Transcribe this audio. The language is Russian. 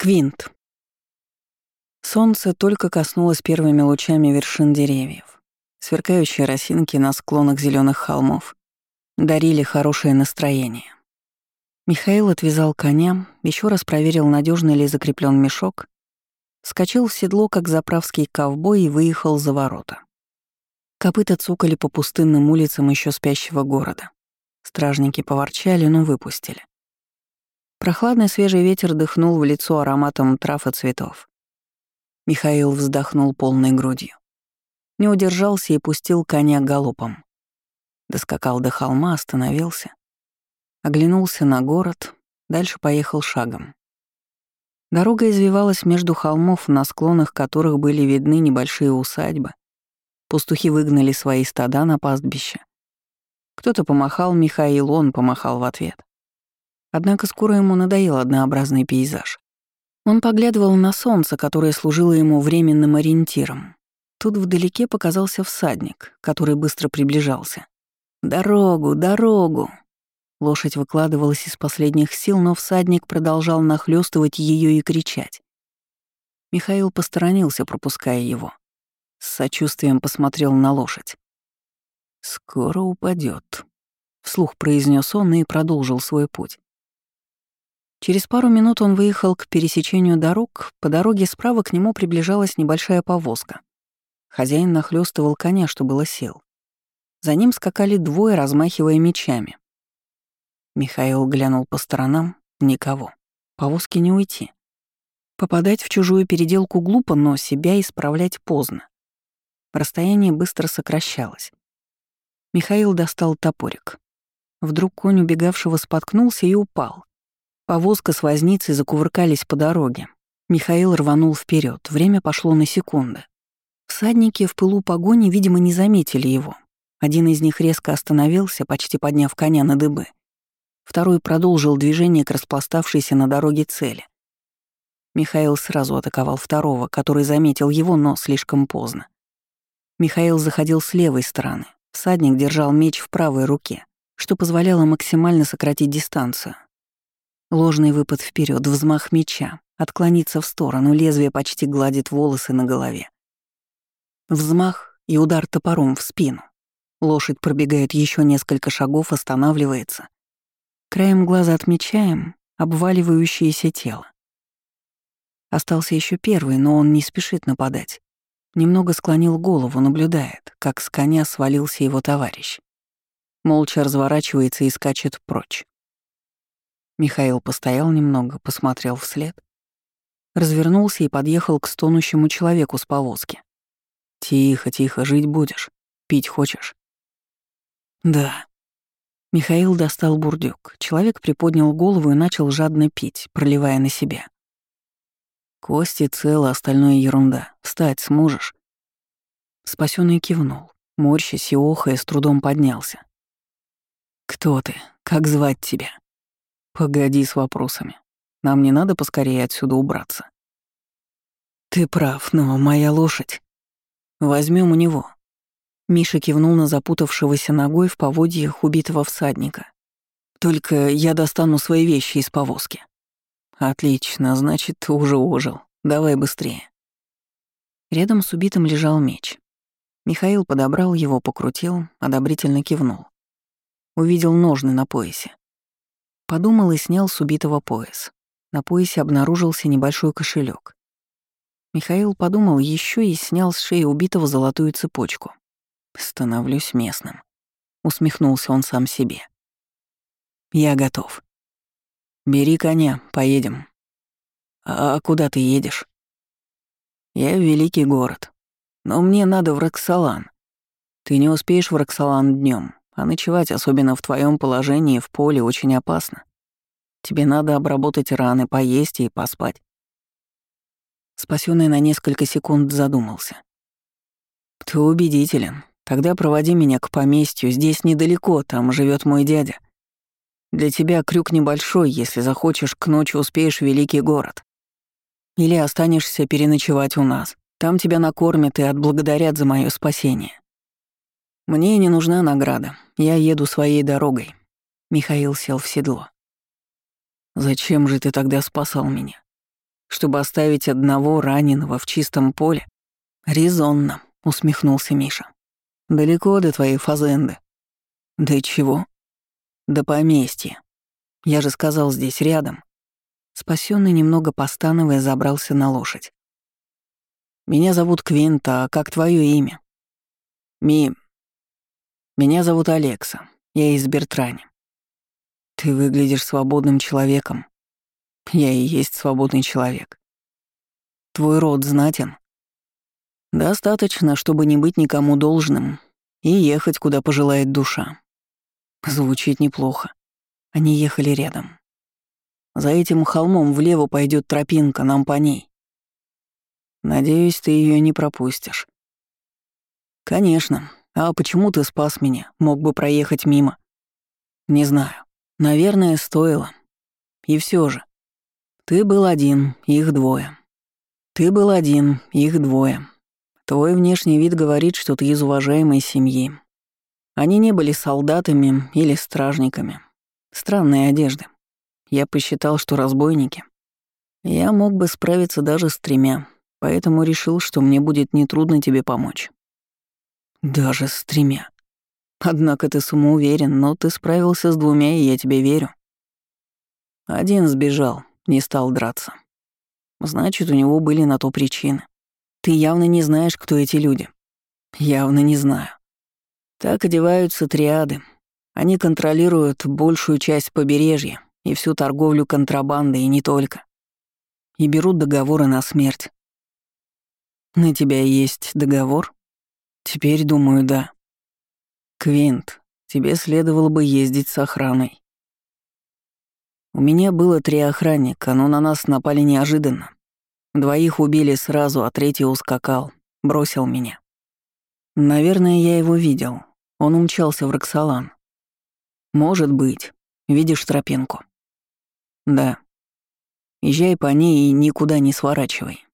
Квинт. Солнце только коснулось первыми лучами вершин деревьев. Сверкающие росинки на склонах зеленых холмов дарили хорошее настроение. Михаил отвязал коня, еще раз проверил, надежно ли закреплен мешок, скочил в седло, как заправский ковбой, и выехал за ворота. Копыта цукали по пустынным улицам еще спящего города. Стражники поворчали, но выпустили. Прохладный свежий ветер дыхнул в лицо ароматом трав и цветов. Михаил вздохнул полной грудью. Не удержался и пустил коня галопом. Доскакал до холма, остановился. Оглянулся на город, дальше поехал шагом. Дорога извивалась между холмов, на склонах которых были видны небольшие усадьбы. Пастухи выгнали свои стада на пастбище. Кто-то помахал Михаилу, он помахал в ответ. Однако скоро ему надоел однообразный пейзаж. Он поглядывал на солнце, которое служило ему временным ориентиром. Тут вдалеке показался всадник, который быстро приближался. «Дорогу, дорогу!» Лошадь выкладывалась из последних сил, но всадник продолжал нахлёстывать ее и кричать. Михаил посторонился, пропуская его. С сочувствием посмотрел на лошадь. «Скоро упадет, вслух произнес он и продолжил свой путь. Через пару минут он выехал к пересечению дорог, по дороге справа к нему приближалась небольшая повозка. Хозяин нахлёстывал коня, что было сил. За ним скакали двое, размахивая мечами. Михаил глянул по сторонам — никого. Повозки не уйти. Попадать в чужую переделку глупо, но себя исправлять поздно. Расстояние быстро сокращалось. Михаил достал топорик. Вдруг конь убегавшего споткнулся и упал. Повозка с возницей закувыркались по дороге. Михаил рванул вперед. время пошло на секунды. Всадники в пылу погони, видимо, не заметили его. Один из них резко остановился, почти подняв коня на дыбы. Второй продолжил движение к распластавшейся на дороге цели. Михаил сразу атаковал второго, который заметил его, но слишком поздно. Михаил заходил с левой стороны. Всадник держал меч в правой руке, что позволяло максимально сократить дистанцию. Ложный выпад вперед, взмах меча, отклониться в сторону, лезвие почти гладит волосы на голове. Взмах и удар топором в спину. Лошадь пробегает еще несколько шагов, останавливается. Краем глаза отмечаем обваливающееся тело. Остался еще первый, но он не спешит нападать. Немного склонил голову, наблюдает, как с коня свалился его товарищ. Молча разворачивается и скачет прочь. Михаил постоял немного, посмотрел вслед. Развернулся и подъехал к стонущему человеку с повозки. «Тихо, тихо, жить будешь. Пить хочешь?» «Да». Михаил достал бурдюк. Человек приподнял голову и начал жадно пить, проливая на себя. «Кости целы, остальное ерунда. Встать сможешь?» Спасённый кивнул. Морщась и охая, с трудом поднялся. «Кто ты? Как звать тебя?» Погоди с вопросами. Нам не надо поскорее отсюда убраться. Ты прав, но моя лошадь. Возьмем у него. Миша кивнул на запутавшегося ногой в поводьях убитого всадника. Только я достану свои вещи из повозки. Отлично, значит, уже ожил. Давай быстрее. Рядом с убитым лежал меч. Михаил подобрал его, покрутил, одобрительно кивнул. Увидел ножны на поясе. Подумал и снял с убитого пояс. На поясе обнаружился небольшой кошелек. Михаил подумал еще и снял с шеи убитого золотую цепочку. «Становлюсь местным», — усмехнулся он сам себе. «Я готов. Бери коня, поедем». «А куда ты едешь?» «Я в великий город. Но мне надо в Роксолан. Ты не успеешь в Роксолан днем. А ночевать, особенно в твоем положении, в поле очень опасно. Тебе надо обработать раны, поесть и поспать. Спасённый на несколько секунд задумался. Ты убедителен. Тогда проводи меня к поместью, здесь недалеко, там живет мой дядя. Для тебя крюк небольшой, если захочешь, к ночи успеешь в великий город. Или останешься переночевать у нас. Там тебя накормят и отблагодарят за мое спасение. Мне не нужна награда. Я еду своей дорогой. Михаил сел в седло. Зачем же ты тогда спасал меня? чтобы оставить одного раненого в чистом поле? Резонно, усмехнулся Миша. Далеко до твоей фазенды. До чего? До поместья. Я же сказал, здесь рядом. Спасенный немного постановая забрался на лошадь. Меня зовут Квинта, а как твое имя? Ми. Меня зовут Алекса. Я из Бертрани. Ты выглядишь свободным человеком. Я и есть свободный человек. Твой род знатен. Достаточно, чтобы не быть никому должным и ехать, куда пожелает душа. Звучит неплохо. Они ехали рядом. За этим холмом влево пойдет тропинка, нам по ней. Надеюсь, ты ее не пропустишь. Конечно. А почему ты спас меня? Мог бы проехать мимо. Не знаю. Наверное, стоило. И все же. Ты был один, их двое. Ты был один, их двое. Твой внешний вид говорит, что ты из уважаемой семьи. Они не были солдатами или стражниками. Странные одежды. Я посчитал, что разбойники. Я мог бы справиться даже с тремя, поэтому решил, что мне будет нетрудно тебе помочь. Даже с тремя. Однако ты самоуверен, но ты справился с двумя, и я тебе верю. Один сбежал, не стал драться. Значит, у него были на то причины. Ты явно не знаешь, кто эти люди. Явно не знаю. Так одеваются триады. Они контролируют большую часть побережья и всю торговлю контрабандой, и не только. И берут договоры на смерть. На тебя есть договор? Теперь думаю, да. Квинт, тебе следовало бы ездить с охраной. У меня было три охранника, но на нас напали неожиданно. Двоих убили сразу, а третий ускакал, бросил меня. Наверное, я его видел. Он умчался в Роксолан. Может быть. Видишь тропинку? Да. Езжай по ней и никуда не сворачивай.